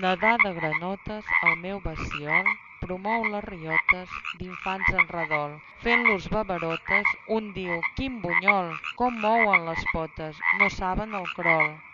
Nedar de granotes al meu baciol promou les riotes d'infants en redol, fent-los babarotes, un diu, quin bunyol, com mouen les potes, no saben el crol.